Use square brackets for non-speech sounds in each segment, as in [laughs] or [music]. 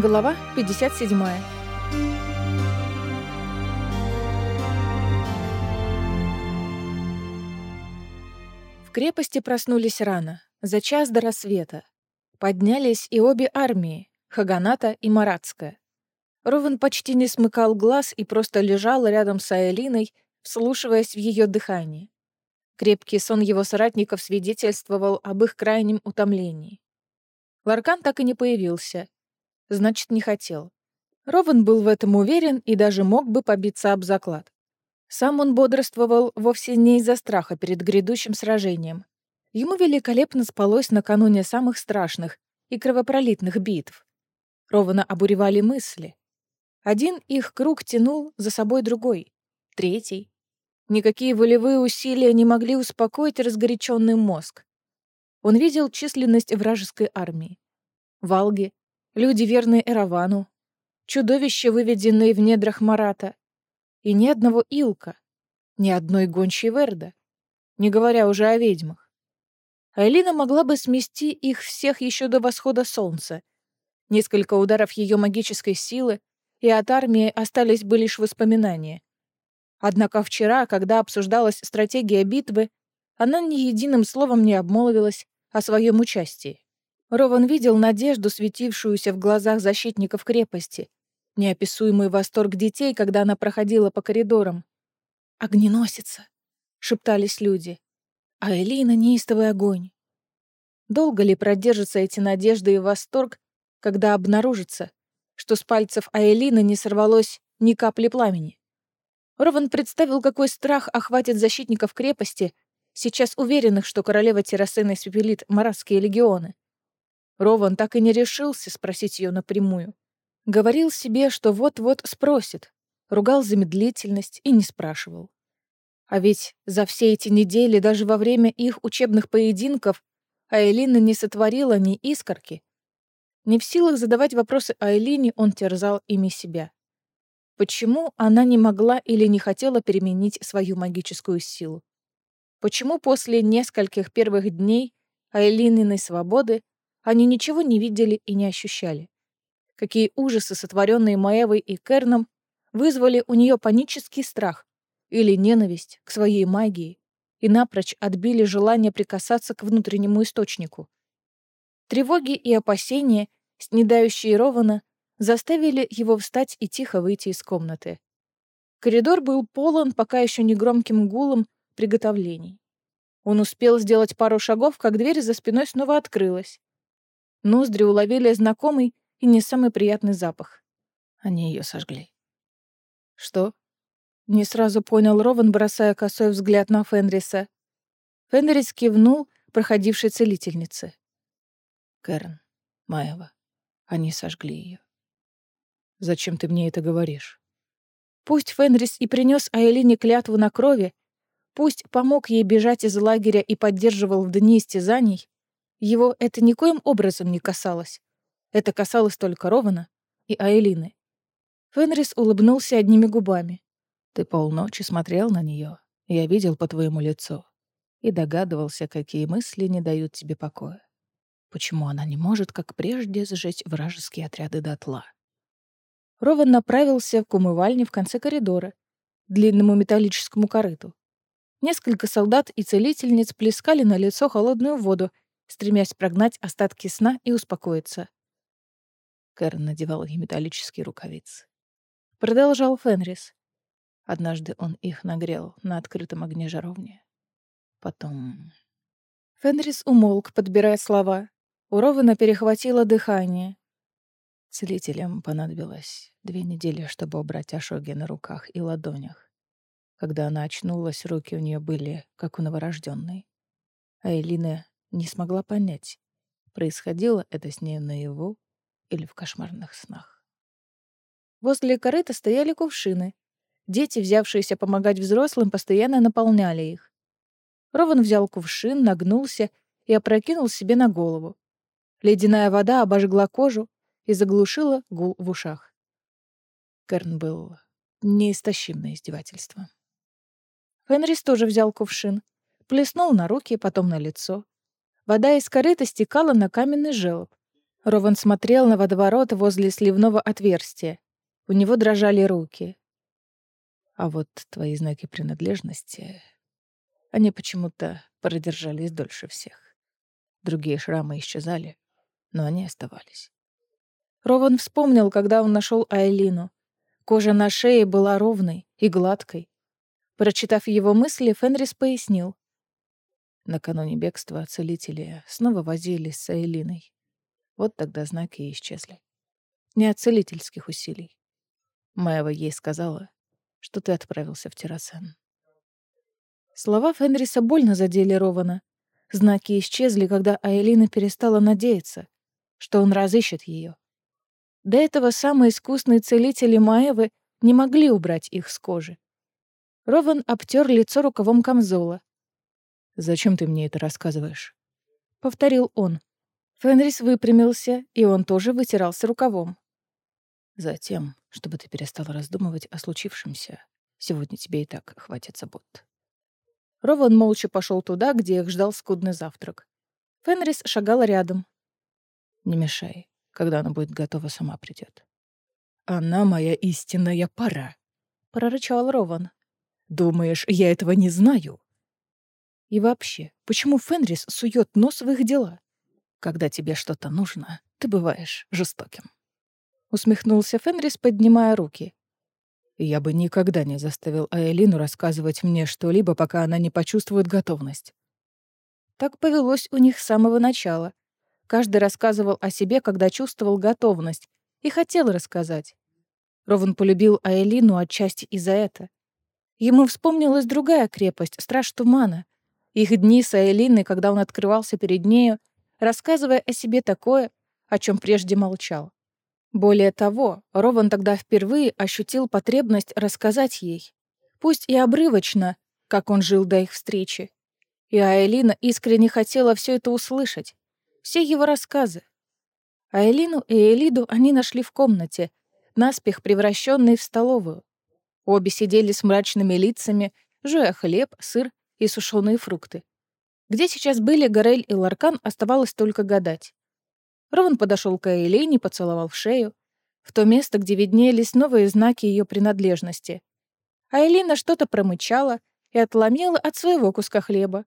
Глава 57. В крепости проснулись рано, за час до рассвета. Поднялись и обе армии, Хаганата и Маратская. Рован почти не смыкал глаз и просто лежал рядом с Айлиной, вслушиваясь в ее дыхание. Крепкий сон его соратников свидетельствовал об их крайнем утомлении. Ларкан так и не появился, значит, не хотел. Рован был в этом уверен и даже мог бы побиться об заклад. Сам он бодрствовал вовсе не из-за страха перед грядущим сражением. Ему великолепно спалось накануне самых страшных и кровопролитных битв. Рована обуревали мысли. Один их круг тянул за собой другой, третий. Никакие волевые усилия не могли успокоить разгоряченный мозг. Он видел численность вражеской армии. Валги, люди, верные Эравану, чудовища, выведенные в недрах Марата, и ни одного Илка, ни одной гончей Верда, не говоря уже о ведьмах. Айлина могла бы смести их всех еще до восхода солнца. Несколько ударов ее магической силы, и от армии остались бы лишь воспоминания. Однако вчера, когда обсуждалась стратегия битвы, она ни единым словом не обмолвилась о своем участии. Рован видел надежду, светившуюся в глазах защитников крепости, неописуемый восторг детей, когда она проходила по коридорам. «Огненосица!» — шептались люди. А Элина — неистовый огонь. Долго ли продержатся эти надежды и восторг, когда обнаружится, что с пальцев Аэлины не сорвалось ни капли пламени? Рован представил, какой страх охватит защитников крепости, сейчас уверенных, что королева Террасена испепелит маратские легионы. Рован так и не решился спросить ее напрямую. Говорил себе, что вот-вот спросит. Ругал за медлительность и не спрашивал. А ведь за все эти недели, даже во время их учебных поединков, Айлина не сотворила ни искорки. Не в силах задавать вопросы Айлине, он терзал ими себя. Почему она не могла или не хотела переменить свою магическую силу? Почему после нескольких первых дней Айлининой свободы они ничего не видели и не ощущали. Какие ужасы, сотворенные Маевой и Керном, вызвали у нее панический страх или ненависть к своей магии и напрочь отбили желание прикасаться к внутреннему источнику. Тревоги и опасения, снедающие Рована, заставили его встать и тихо выйти из комнаты. Коридор был полон пока еще негромким гулом приготовлений. Он успел сделать пару шагов, как дверь за спиной снова открылась. Ноздри уловили знакомый и не самый приятный запах. Они ее сожгли. Что? Не сразу понял Рован, бросая косой взгляд на Фенриса. Фенрис кивнул проходившей целительнице. Кэрн, Маева, они сожгли ее. Зачем ты мне это говоришь? Пусть Фенрис и принес Айлине клятву на крови, пусть помог ей бежать из лагеря и поддерживал в дни истязаний, его это никоим образом не касалось. Это касалось только Рована и Айлины. Фенрис улыбнулся одними губами. «Ты полночи смотрел на нее. Я видел по твоему лицу. И догадывался, какие мысли не дают тебе покоя. Почему она не может, как прежде, сжечь вражеские отряды дотла?» Рован направился к умывальне в конце коридора, длинному металлическому корыту. Несколько солдат и целительниц плескали на лицо холодную воду стремясь прогнать остатки сна и успокоиться. Кэрон надевал ей металлические рукавицы. Продолжал Фенрис. Однажды он их нагрел на открытом огне жаровни. Потом... Фенрис умолк, подбирая слова. У Рована перехватило дыхание. Целителям понадобилось две недели, чтобы убрать ожоги на руках и ладонях. Когда она очнулась, руки у нее были, как у новорожденной. А Элина не смогла понять, происходило это с ней наяву или в кошмарных снах. Возле корыта стояли кувшины. Дети, взявшиеся помогать взрослым, постоянно наполняли их. Рован взял кувшин, нагнулся и опрокинул себе на голову. Ледяная вода обожгла кожу и заглушила гул в ушах. Керн был неистощим на издевательство. Фенрис тоже взял кувшин, плеснул на руки, потом на лицо. Вода из корыта стекала на каменный желоб. Рован смотрел на водоворот возле сливного отверстия. У него дрожали руки. А вот твои знаки принадлежности, они почему-то продержались дольше всех. Другие шрамы исчезали, но они оставались. Рован вспомнил, когда он нашел Айлину. Кожа на шее была ровной и гладкой. Прочитав его мысли, Фенрис пояснил. Накануне бегства целители снова возились с Айлиной. Вот тогда знаки исчезли. Не от целительских усилий. Маева ей сказала, что ты отправился в Террасен. Слова Фенриса больно задели Рована. Знаки исчезли, когда Айлина перестала надеяться, что он разыщет ее. До этого самые искусные целители Маевы не могли убрать их с кожи. Рован обтер лицо рукавом камзола. «Зачем ты мне это рассказываешь?» — повторил он. Фенрис выпрямился, и он тоже вытирался рукавом. Затем, чтобы ты перестал раздумывать о случившемся. Сегодня тебе и так хватит забот. Рован молча пошел туда, где их ждал скудный завтрак. Фенрис шагала рядом. «Не мешай. Когда она будет готова, сама придет. «Она моя истинная пара», — прорычал Рован. «Думаешь, я этого не знаю?» «И вообще, почему Фенрис сует нос в их дела?» «Когда тебе что-то нужно, ты бываешь жестоким». Усмехнулся Фенрис, поднимая руки. Я бы никогда не заставил Аэлину рассказывать мне что-либо, пока она не почувствует готовность. Так повелось у них с самого начала. Каждый рассказывал о себе, когда чувствовал готовность, и хотел рассказать. Рован полюбил Аэлину отчасти и за это. Ему вспомнилась другая крепость, Страж Тумана. Их дни с Аэлиной, когда он открывался перед нею, рассказывая о себе такое, о чем прежде молчал. Более того, Рован тогда впервые ощутил потребность рассказать ей, пусть и обрывочно, как он жил до их встречи. И Айлина искренне хотела все это услышать, все его рассказы. Айлину и Элиду они нашли в комнате, наспех превращенной в столовую. Обе сидели с мрачными лицами, жуя хлеб, сыр и сушеные фрукты. Где сейчас были Горель и Ларкан, оставалось только гадать. Рован подошел к Эйлине, поцеловал в шею, в то место, где виднелись новые знаки ее принадлежности. А Элина что-то промычала и отломила от своего куска хлеба.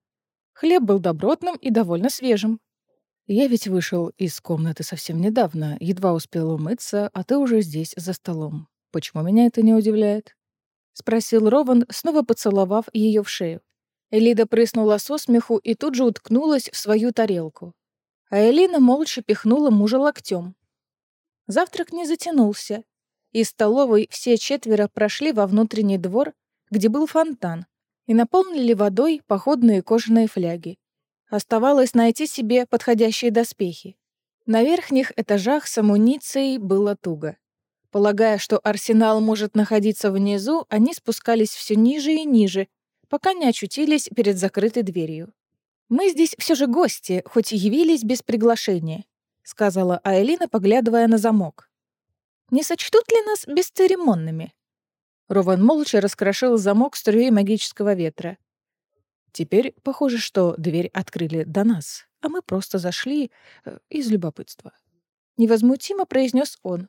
Хлеб был добротным и довольно свежим. «Я ведь вышел из комнаты совсем недавно, едва успел умыться, а ты уже здесь, за столом. Почему меня это не удивляет?» — спросил Рован, снова поцеловав ее в шею. Элида прыснула со смеху и тут же уткнулась в свою тарелку а Элина молча пихнула мужа локтем. Завтрак не затянулся. Из столовой все четверо прошли во внутренний двор, где был фонтан, и наполнили водой походные кожаные фляги. Оставалось найти себе подходящие доспехи. На верхних этажах с амуницией было туго. Полагая, что арсенал может находиться внизу, они спускались все ниже и ниже, пока не очутились перед закрытой дверью. «Мы здесь все же гости, хоть и явились без приглашения», — сказала Айлина, поглядывая на замок. «Не сочтут ли нас бесцеремонными?» Рован молча раскрошил замок струей магического ветра. «Теперь похоже, что дверь открыли до нас, а мы просто зашли э, из любопытства». Невозмутимо произнес он.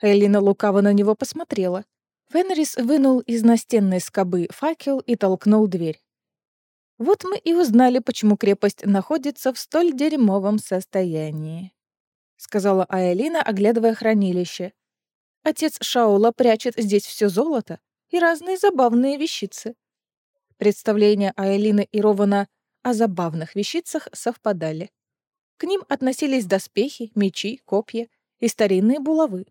Айлина лукаво на него посмотрела. Фенрис вынул из настенной скобы факел и толкнул дверь. Вот мы и узнали, почему крепость находится в столь дерьмовом состоянии», — сказала Айлина, оглядывая хранилище. «Отец Шаула прячет здесь все золото и разные забавные вещицы». Представления Айлины и Рована о забавных вещицах совпадали. К ним относились доспехи, мечи, копья и старинные булавы.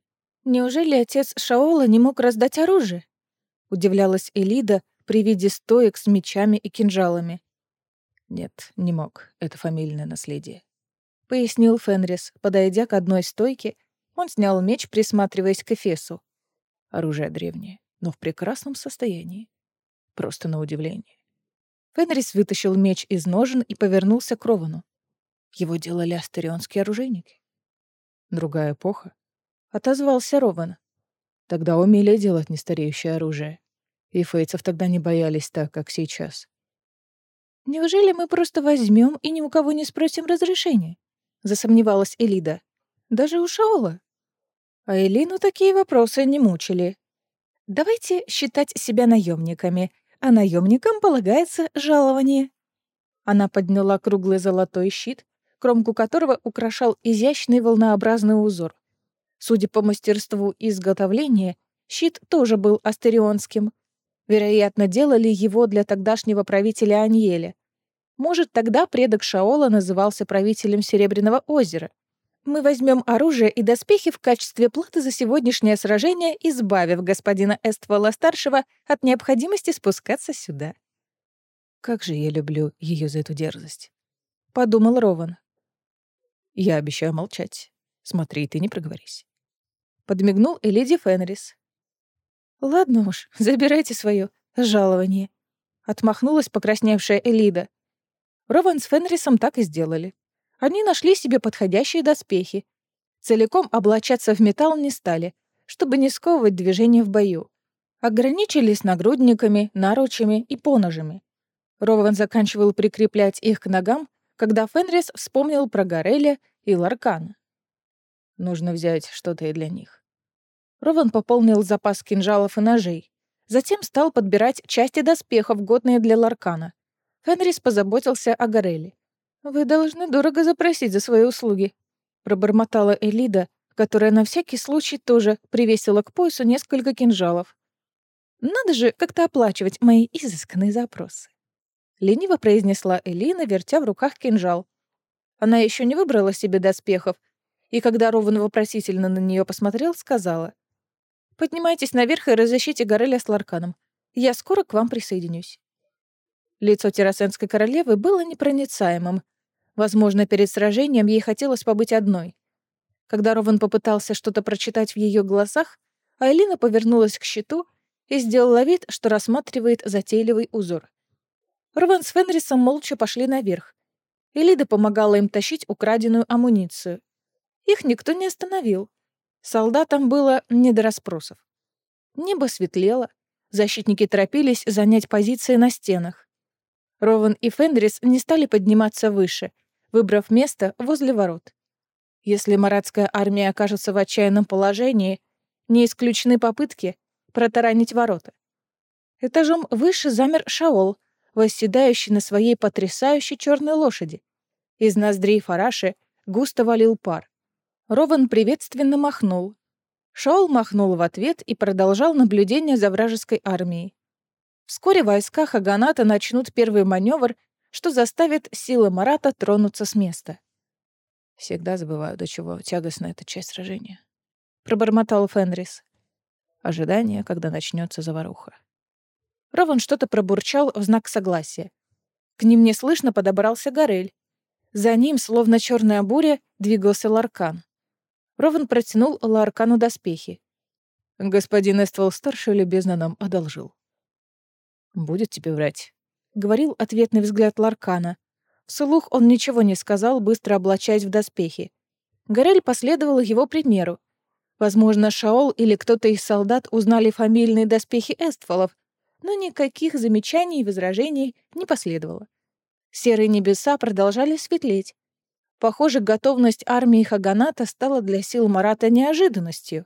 «Неужели отец Шаола не мог раздать оружие?» — удивлялась Элида, при виде стоек с мечами и кинжалами. «Нет, не мог. Это фамильное наследие», — пояснил Фенрис. Подойдя к одной стойке, он снял меч, присматриваясь к Эфесу. Оружие древнее, но в прекрасном состоянии. Просто на удивление. Фенрис вытащил меч из ножен и повернулся к Ровану. Его делали астерионские оружейники. Другая эпоха. Отозвался Рован. Тогда умели делать нестареющее оружие. И фейцев тогда не боялись так, как сейчас. «Неужели мы просто возьмем и ни у кого не спросим разрешения?» — засомневалась Элида. Даже у Шаола? А Элину такие вопросы не мучили. Давайте считать себя наемниками, а наемникам полагается жалование. Она подняла круглый золотой щит, кромку которого украшал изящный волнообразный узор. Судя по мастерству изготовления, щит тоже был астерионским. Вероятно, делали его для тогдашнего правителя Аньеля. Может, тогда предок Шаола назывался правителем Серебряного озера. Мы возьмем оружие и доспехи в качестве платы за сегодняшнее сражение, избавив господина Эствола-старшего от необходимости спускаться сюда. «Как же я люблю ее за эту дерзость», — подумал Рован. «Я обещаю молчать. Смотри, ты не проговорись». Подмигнул Элиди Фенрис. «Ладно уж, [laughs] забирайте свое жалование», — отмахнулась покрасневшая Элида. Рован с Фенрисом так и сделали. Они нашли себе подходящие доспехи. Целиком облачаться в металл не стали, чтобы не сковывать движение в бою. Ограничились нагрудниками, наручами и поножами. Рован заканчивал прикреплять их к ногам, когда Фенрис вспомнил про Гореля и Ларкана. Нужно взять что-то и для них. Рован пополнил запас кинжалов и ножей. Затем стал подбирать части доспехов, годные для Ларкана. Фенрис позаботился о Гореле. «Вы должны дорого запросить за свои услуги», — пробормотала Элида, которая на всякий случай тоже привесила к поясу несколько кинжалов. «Надо же как-то оплачивать мои изысканные запросы», — лениво произнесла Элина, вертя в руках кинжал. Она еще не выбрала себе доспехов, и когда Рован вопросительно на нее посмотрел, сказала, «Поднимайтесь наверх и разыщите Гореля с Ларканом. Я скоро к вам присоединюсь». Лицо Террасенской королевы было непроницаемым, Возможно, перед сражением ей хотелось побыть одной. Когда Рован попытался что-то прочитать в ее глазах, Айлина повернулась к щиту и сделала вид, что рассматривает затейливый узор. Рован с Фенрисом молча пошли наверх. Элида помогала им тащить украденную амуницию. Их никто не остановил. Солдатам было не до расспросов. Небо светлело, защитники торопились занять позиции на стенах. Рован и Фенрис не стали подниматься выше — выбрав место возле ворот. Если маратская армия окажется в отчаянном положении, не исключены попытки протаранить ворота. Этажом выше замер Шаол, восседающий на своей потрясающей черной лошади. Из ноздрей Фараши густо валил пар. Рован приветственно махнул. Шаол махнул в ответ и продолжал наблюдение за вражеской армией. Вскоре войска Хаганата начнут первый маневр что заставит силы Марата тронуться с места. «Всегда забываю, до чего тягостна эта часть сражения», — пробормотал Фенрис. Ожидание, когда начнется заваруха. Рован что-то пробурчал в знак согласия. К ним неслышно подобрался Горель. За ним, словно черная буря, двигался Ларкан. Рован протянул Ларкану доспехи. «Господин Эствол-старший любезно нам одолжил». «Будет тебе врать», говорил ответный взгляд Ларкана. Вслух он ничего не сказал, быстро облачаясь в доспехи. Горель последовал его примеру. Возможно, Шаол или кто-то из солдат узнали фамильные доспехи Эстфолов, но никаких замечаний и возражений не последовало. Серые небеса продолжали светлеть. Похоже, готовность армии Хаганата стала для сил Марата неожиданностью.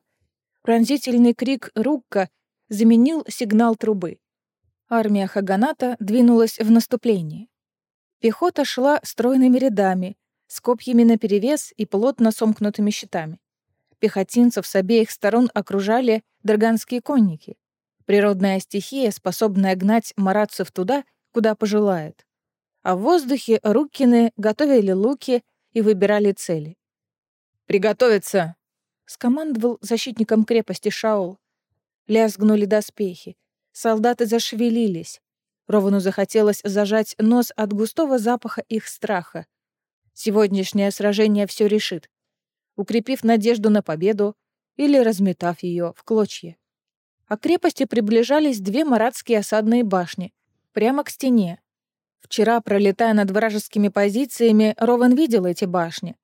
Пронзительный крик Рукка заменил сигнал трубы. Армия Хаганата двинулась в наступление. Пехота шла стройными рядами, с копьями наперевес и плотно сомкнутыми щитами. Пехотинцев с обеих сторон окружали дрганские конники. Природная стихия, способная гнать маратцев туда, куда пожелает. А в воздухе Руккины готовили луки и выбирали цели. «Приготовиться!» — скомандовал защитникам крепости Шаул. Лязгнули доспехи. Солдаты зашевелились. Ровану захотелось зажать нос от густого запаха их страха. Сегодняшнее сражение все решит, укрепив надежду на победу или разметав ее в клочья. А к крепости приближались две маратские осадные башни, прямо к стене. Вчера, пролетая над вражескими позициями, Рован видел эти башни.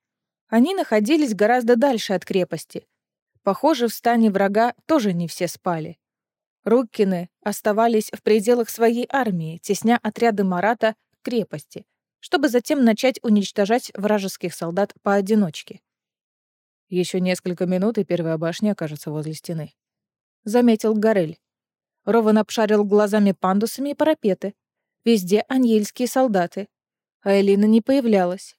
Они находились гораздо дальше от крепости. Похоже, в стане врага тоже не все спали. Руккины оставались в пределах своей армии, тесня отряды Марата к крепости, чтобы затем начать уничтожать вражеских солдат поодиночке. Еще несколько минут, и первая башня окажется возле стены. Заметил Горель. Рован обшарил глазами пандусами и парапеты. Везде аньельские солдаты. А Элина не появлялась.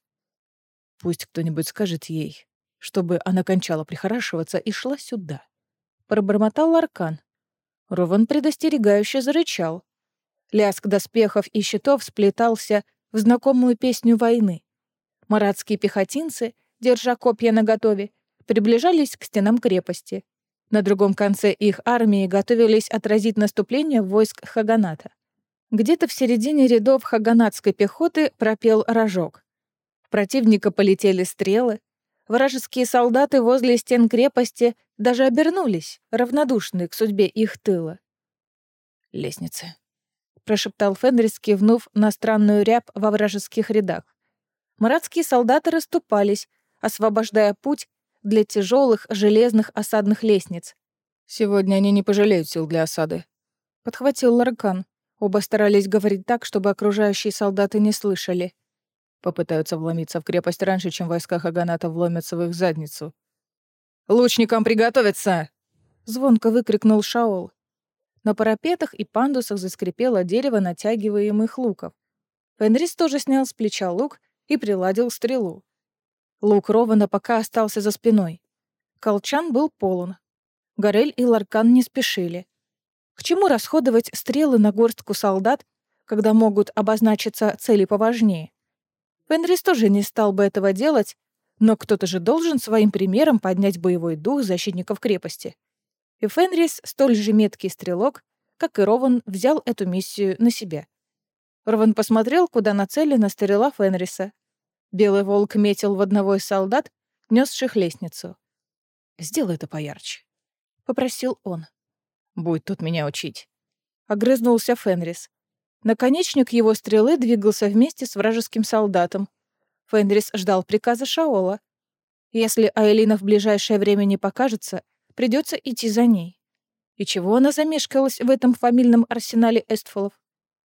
Пусть кто-нибудь скажет ей, чтобы она кончала прихорашиваться и шла сюда. Пробормотал Ларкан. Рован предостерегающе зарычал. Лязг доспехов и щитов сплетался в знакомую песню войны. Маратские пехотинцы, держа копья наготове, приближались к стенам крепости. На другом конце их армии готовились отразить наступление войск Хаганата. Где-то в середине рядов хаганатской пехоты пропел рожок. В противника полетели стрелы. Вражеские солдаты возле стен крепости даже обернулись, равнодушные к судьбе их тыла. «Лестницы», — прошептал Фенрис, кивнув на странную рябь во вражеских рядах. Маратские солдаты расступались, освобождая путь для тяжелых железных осадных лестниц. «Сегодня они не пожалеют сил для осады», — подхватил Ларкан. Оба старались говорить так, чтобы окружающие солдаты не слышали. Попытаются вломиться в крепость раньше, чем войска Хаганата вломятся в их задницу. «Лучникам приготовиться!» — звонко выкрикнул Шаол. На парапетах и пандусах заскрипело дерево натягиваемых луков. Фенрис тоже снял с плеча лук и приладил стрелу. Лук Рована пока остался за спиной. Колчан был полон. Горель и Ларкан не спешили. К чему расходовать стрелы на горстку солдат, когда могут обозначиться цели поважнее? Фенрис тоже не стал бы этого делать, но кто-то же должен своим примером поднять боевой дух защитников крепости. И Фенрис, столь же меткий стрелок, как и Рован, взял эту миссию на себя. Рован посмотрел, куда нацелена стрела Фенриса. Белый волк метил в одного из солдат, несших лестницу. «Сделай это поярче», — попросил он. Будь тут меня учить. Огрызнулся Фенрис. Наконечник его стрелы двигался вместе с вражеским солдатом. Фенрис ждал приказа Шаола. Если Айлина в ближайшее время не покажется, придется идти за ней. И чего она замешкалась в этом фамильном арсенале Эстфолов?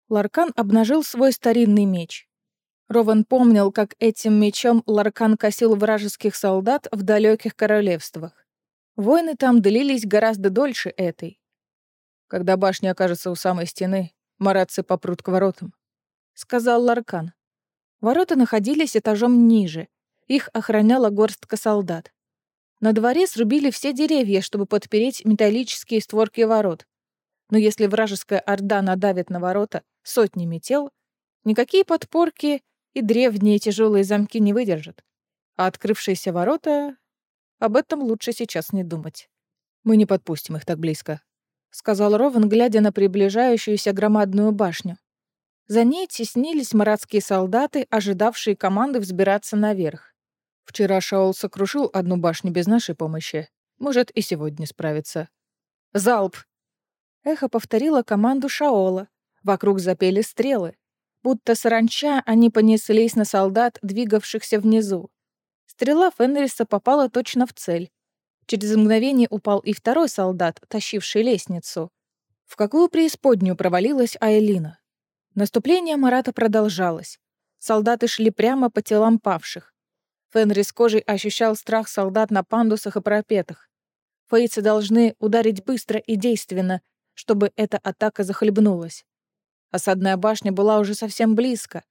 Ларкан обнажил свой старинный меч. Рован помнил, как этим мечом Ларкан косил вражеских солдат в далеких королевствах. Войны там длились гораздо дольше этой. Когда башня окажется у самой стены, маратцы попрут к воротам», — сказал Ларкан. Ворота находились этажом ниже. Их охраняла горстка солдат. На дворе срубили все деревья, чтобы подпереть металлические створки ворот. Но если вражеская орда надавит на ворота сотнями тел, никакие подпорки и древние тяжелые замки не выдержат. А открывшиеся ворота... Об этом лучше сейчас не думать. Мы не подпустим их так близко, — сказал Рован, глядя на приближающуюся громадную башню. За ней теснились маратские солдаты, ожидавшие команды взбираться наверх. «Вчера Шаол сокрушил одну башню без нашей помощи. Может, и сегодня справится». «Залп!» Эхо повторило команду Шаола. Вокруг запели стрелы. Будто саранча они понеслись на солдат, двигавшихся внизу. Стрела Фенриса попала точно в цель. Через мгновение упал и второй солдат, тащивший лестницу. В какую преисподнюю провалилась Айлина? Наступление Марата продолжалось. Солдаты шли прямо по телам павших. Фенри с кожей ощущал страх солдат на пандусах и парапетах. Фейцы должны ударить быстро и действенно, чтобы эта атака захлебнулась. Осадная башня была уже совсем близко.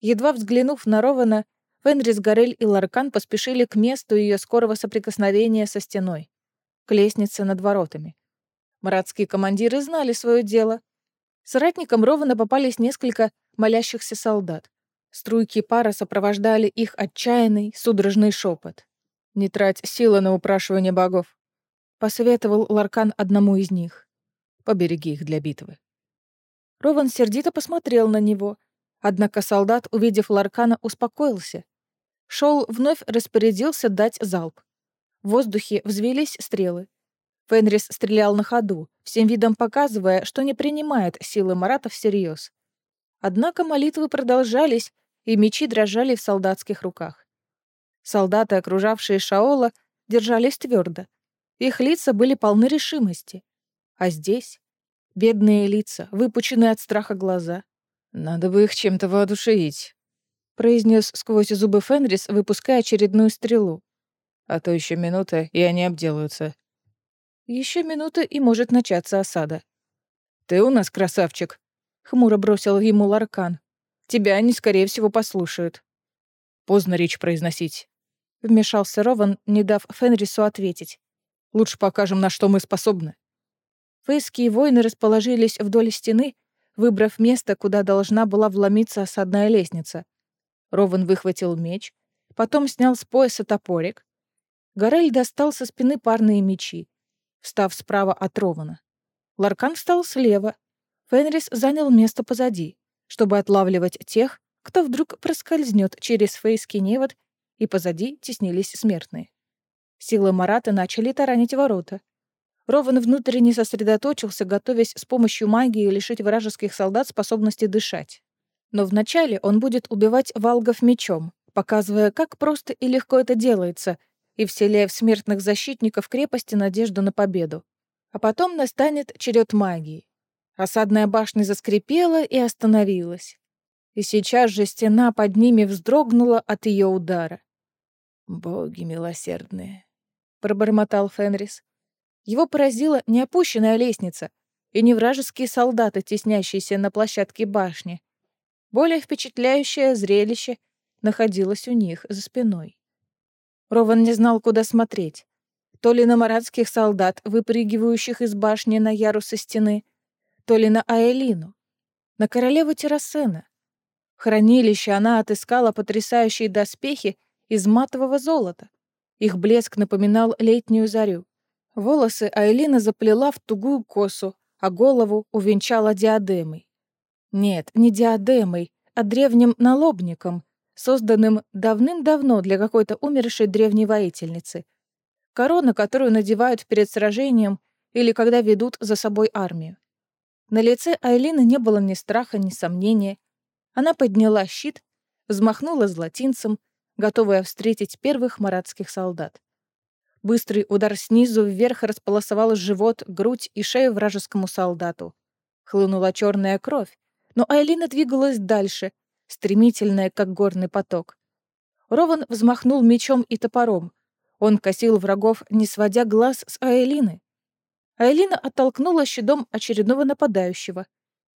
Едва взглянув на Рована, Фенрис, Горель и Ларкан поспешили к месту ее скорого соприкосновения со стеной, к лестнице над воротами. Маратские командиры знали свое дело. Соратникам ровно попались несколько молящихся солдат. Струйки пара сопровождали их отчаянный, судорожный шепот. «Не трать силы на упрашивание богов», — посоветовал Ларкан одному из них. «Побереги их для битвы». Рован сердито посмотрел на него, однако солдат, увидев Ларкана, успокоился Шоу вновь распорядился дать залп. В воздухе взвелись стрелы. Фенрис стрелял на ходу, всем видом показывая, что не принимает силы Марата всерьез. Однако молитвы продолжались, и мечи дрожали в солдатских руках. Солдаты, окружавшие Шаола, держались твердо. Их лица были полны решимости. А здесь бедные лица, выпученные от страха глаза. Надо бы их чем-то воодушевить, произнес сквозь зубы Фенрис, выпуская очередную стрелу. А то еще минута, и они обделаются. Еще минута, и может начаться осада. «Ты у нас красавчик», — хмуро бросил ему Ларкан. «Тебя они, скорее всего, послушают». «Поздно речь произносить», — вмешался Рован, не дав Фенрису ответить. «Лучше покажем, на что мы способны». Фейские воины расположились вдоль стены, выбрав место, куда должна была вломиться осадная лестница. Рован выхватил меч, потом снял с пояса топорик. Горель достал со спины парные мечи, встав справа от Рована. Ларкан встал слева. Фенрис занял место позади, чтобы отлавливать тех, кто вдруг проскользнет через фейский невод, и позади теснились смертные. Силы Марата начали таранить ворота. Рован внутренне сосредоточился, готовясь с помощью магии лишить вражеских солдат способности дышать. Но вначале он будет убивать валгов мечом, показывая, как просто и легко это делается, и вселяя в смертных защитников крепости надежду на победу. А потом настанет черед магии. Осадная башня заскрипела и остановилась. И сейчас же стена под ними вздрогнула от ее удара. «Боги милосердные», — пробормотал Фенрис. Его поразила не опущенная лестница и не вражеские солдаты, теснящиеся на площадке башни. Более впечатляющее зрелище находилось у них за спиной. Рован не знал, куда смотреть. То ли на маратских солдат, выпрыгивающих из башни на ярусы стены, то ли на Аэлину, на королеву Террасена. В хранилище она отыскала потрясающие доспехи из матового золота. Их блеск напоминал летнюю зарю. Волосы Айлина заплела в тугую косу, а голову увенчала диадемой. Нет, не диадемой, а древним налобником, созданным давным-давно для какой-то умершей древней воительницы. Корона, которую надевают перед сражением или когда ведут за собой армию. На лице Айлины не было ни страха, ни сомнения. Она подняла щит, взмахнула златинцем, готовая встретить первых маратских солдат. Быстрый удар снизу вверх располосовал живот, грудь и шею вражескому солдату. Хлынула черная кровь, но Айлина двигалась дальше, стремительная, как горный поток. Рован взмахнул мечом и топором. Он косил врагов, не сводя глаз с Айлины. Айлина оттолкнула щитом очередного нападающего.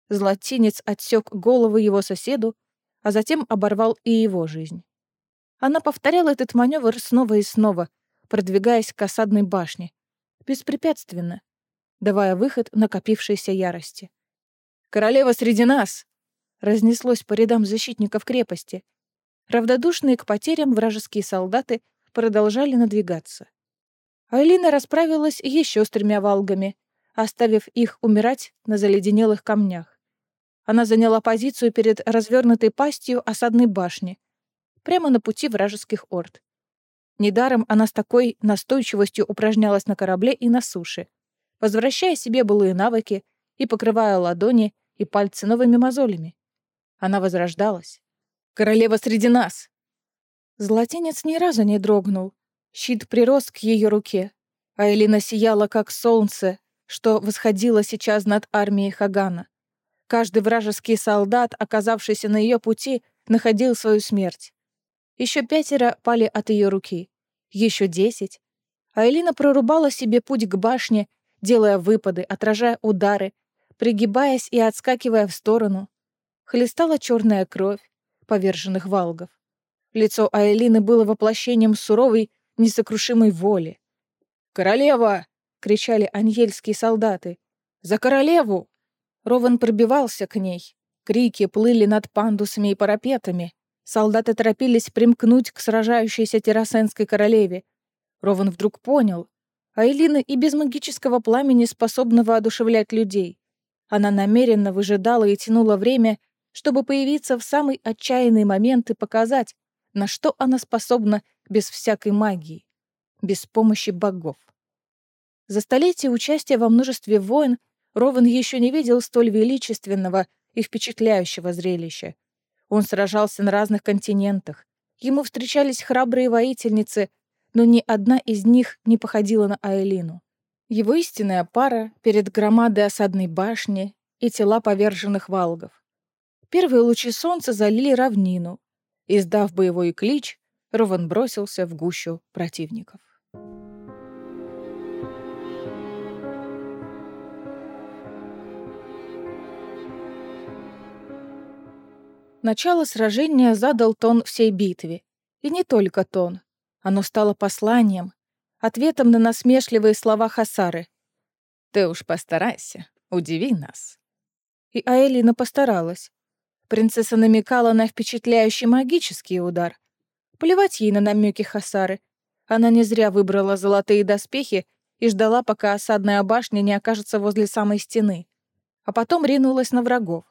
Златинец отсек голову его соседу, а затем оборвал и его жизнь. Она повторяла этот маневр снова и снова, продвигаясь к осадной башне. Беспрепятственно, давая выход накопившейся ярости. «Королева среди нас!» разнеслось по рядам защитников крепости. Равнодушные к потерям вражеские солдаты продолжали надвигаться. Айлина расправилась еще с тремя валгами, оставив их умирать на заледенелых камнях. Она заняла позицию перед развернутой пастью осадной башни, прямо на пути вражеских орд. Недаром она с такой настойчивостью упражнялась на корабле и на суше, возвращая себе былые навыки и покрывая ладони и пальцы новыми мозолями. Она возрождалась. «Королева среди нас!» Золотенец ни разу не дрогнул. Щит прирос к ее руке, а Элина сияла, как солнце, что восходило сейчас над армией Хагана. Каждый вражеский солдат, оказавшийся на ее пути, находил свою смерть. Еще пятеро пали от ее руки. Еще десять. А Элина прорубала себе путь к башне, делая выпады, отражая удары, пригибаясь и отскакивая в сторону. Хлестала черная кровь поверженных валгов. Лицо Айлины было воплощением суровой, несокрушимой воли. «Королева!» — кричали аньельские солдаты. «За королеву!» Рован пробивался к ней. Крики плыли над пандусами и парапетами. Солдаты торопились примкнуть к сражающейся террасенской королеве. Рован вдруг понял. Айлина и без магического пламени способна воодушевлять людей. Она намеренно выжидала и тянула время, чтобы появиться в самый отчаянный момент и показать, на что она способна без всякой магии, без помощи богов. За столетие участия во множестве войн Рован еще не видел столь величественного и впечатляющего зрелища. Он сражался на разных континентах. Ему встречались храбрые воительницы, но ни одна из них не походила на Айлину. Его истинная пара перед громадой осадной башни и тела поверженных валгов. Первые лучи солнца залили равнину. Издав боевой клич, Рован бросился в гущу противников. Начало сражения задал тон всей битве. И не только тон. Оно стало посланием, ответом на насмешливые слова Хасары. «Ты уж постарайся, удиви нас». И Аэлина постаралась. Принцесса намекала на впечатляющий магический удар. Плевать ей на намеки Хасары. Она не зря выбрала золотые доспехи и ждала, пока осадная башня не окажется возле самой стены. А потом ринулась на врагов.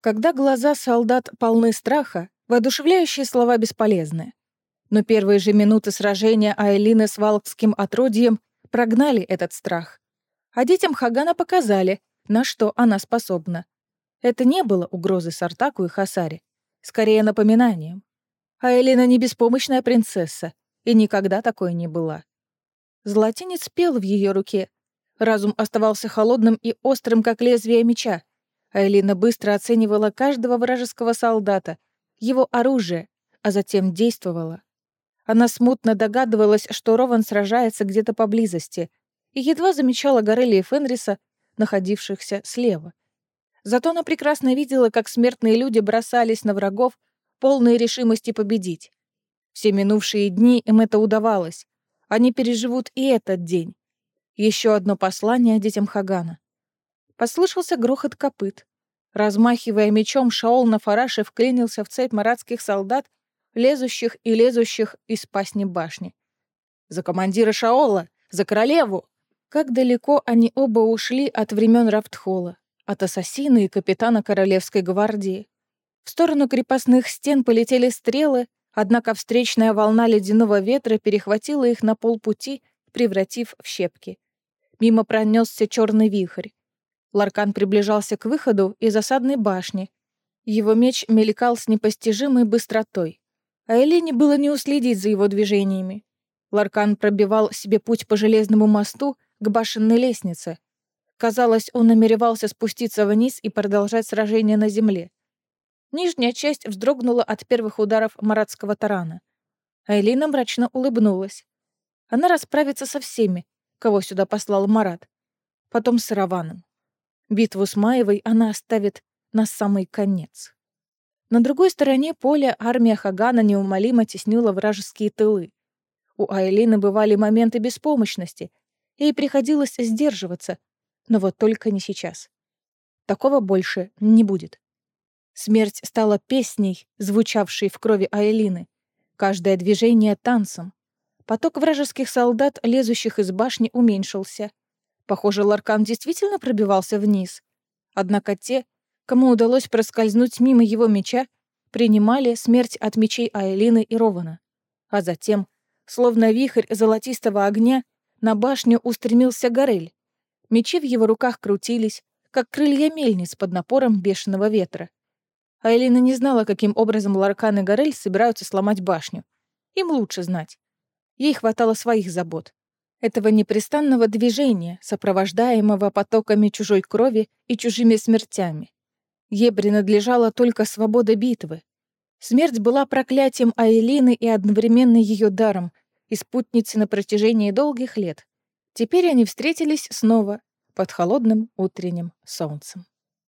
Когда глаза солдат полны страха, воодушевляющие слова бесполезны. Но первые же минуты сражения Айлины с Валкским отродьем прогнали этот страх. А детям Хагана показали, на что она способна. Это не было угрозой Сартаку и Хасаре, скорее напоминанием. Айлина не беспомощная принцесса, и никогда такой не была. Золотинец пел в ее руке. Разум оставался холодным и острым, как лезвие меча, Айлина быстро оценивала каждого вражеского солдата, его оружие, а затем действовала. Она смутно догадывалась, что Рован сражается где-то поблизости, и едва замечала Горелли и Фенриса, находившихся слева. Зато она прекрасно видела, как смертные люди бросались на врагов, полные решимости победить. Все минувшие дни им это удавалось. Они переживут и этот день. Еще одно послание детям Хагана. Послышался грохот копыт. Размахивая мечом, Шаол на фараше вклинился в цепь маратских солдат, лезущих и лезущих из пасни башни. «За командира Шаола! За королеву!» Как далеко они оба ушли от времен Рафтхола, от ассасина и капитана Королевской гвардии. В сторону крепостных стен полетели стрелы, однако встречная волна ледяного ветра перехватила их на полпути, превратив в щепки. Мимо пронесся черный вихрь. Ларкан приближался к выходу из осадной башни. Его меч мелькал с непостижимой быстротой. А Элине было не уследить за его движениями. Ларкан пробивал себе путь по железному мосту к башенной лестнице. Казалось, он намеревался спуститься вниз и продолжать сражение на земле. Нижняя часть вздрогнула от первых ударов маратского тарана. А Элина мрачно улыбнулась. Она расправится со всеми, кого сюда послал Марат. Потом с Раваном. Битву с Маевой она оставит на самый конец. На другой стороне поля армия Хагана неумолимо теснила вражеские тылы. У Айлины бывали моменты беспомощности, ей приходилось сдерживаться, но вот только не сейчас. Такого больше не будет. Смерть стала песней, звучавшей в крови Айлины. Каждое движение — танцем. Поток вражеских солдат, лезущих из башни, уменьшился. Похоже, Ларкан действительно пробивался вниз. Однако те, кому удалось проскользнуть мимо его меча, принимали смерть от мечей Айлины и Рована. А затем, словно вихрь золотистого огня, на башню устремился Горель. Мечи в его руках крутились, как крылья мельниц под напором бешеного ветра. Айлина не знала, каким образом Ларкан и Горель собираются сломать башню. Им лучше знать. Ей хватало своих забот этого непрестанного движения, сопровождаемого потоками чужой крови и чужими смертями. Ей принадлежала только свобода битвы. Смерть была проклятием Айлины и одновременно ее даром, и спутницей на протяжении долгих лет. Теперь они встретились снова под холодным утренним солнцем.